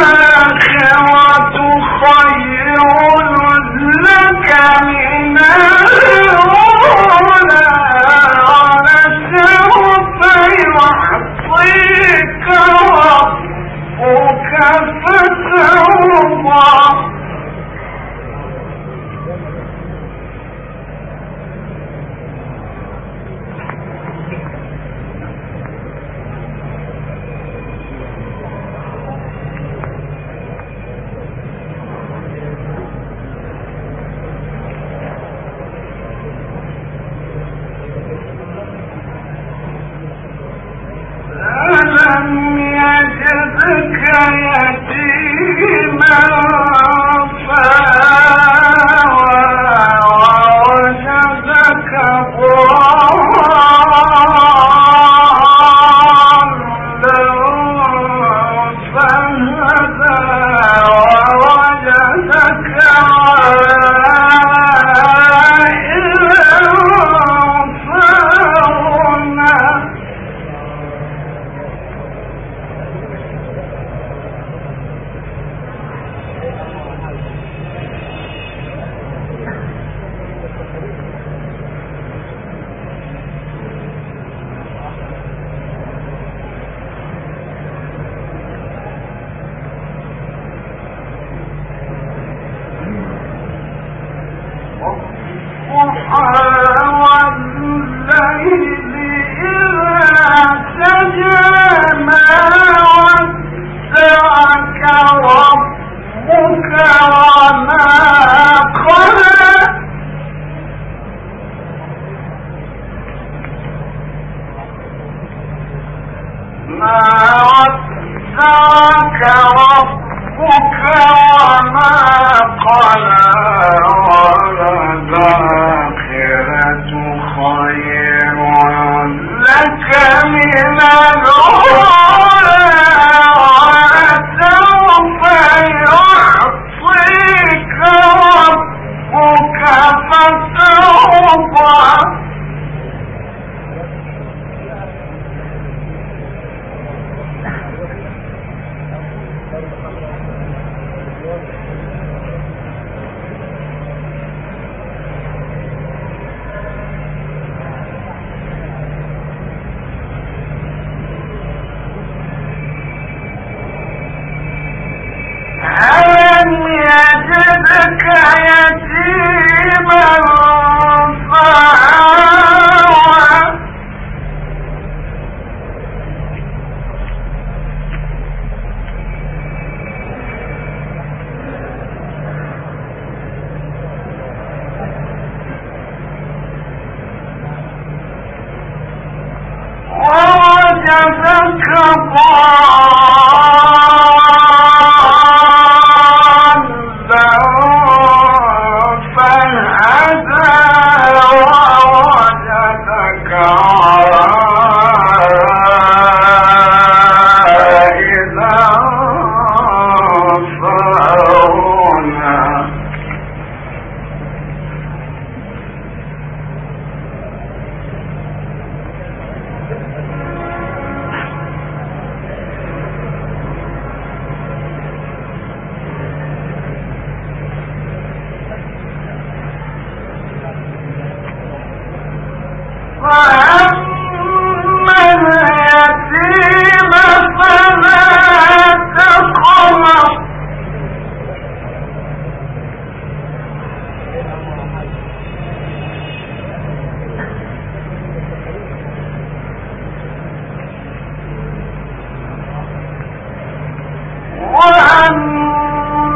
وللآخرة خير. من ہوں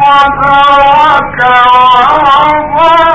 فترك وضعه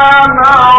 إنما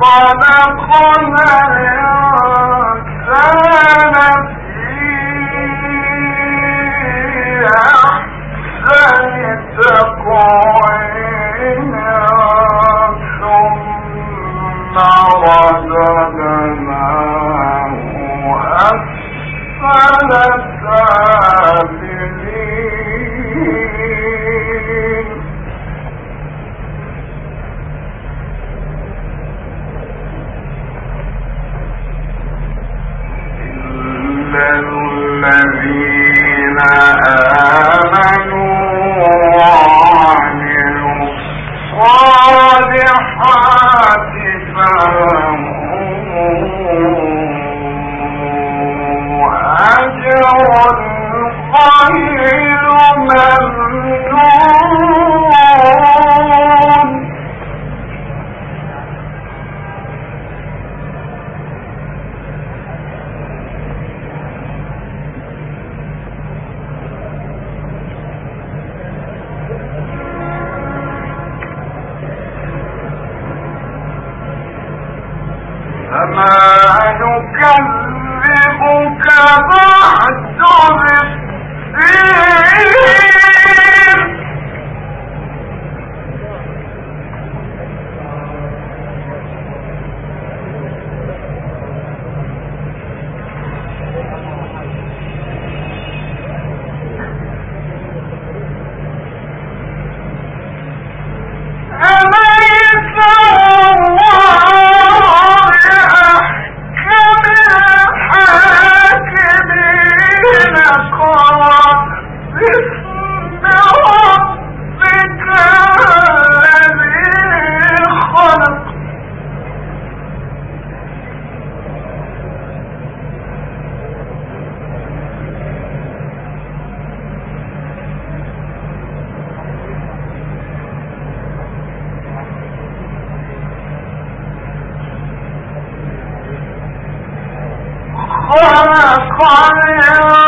خلقنا فَلْيَنْ